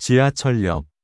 지하철역.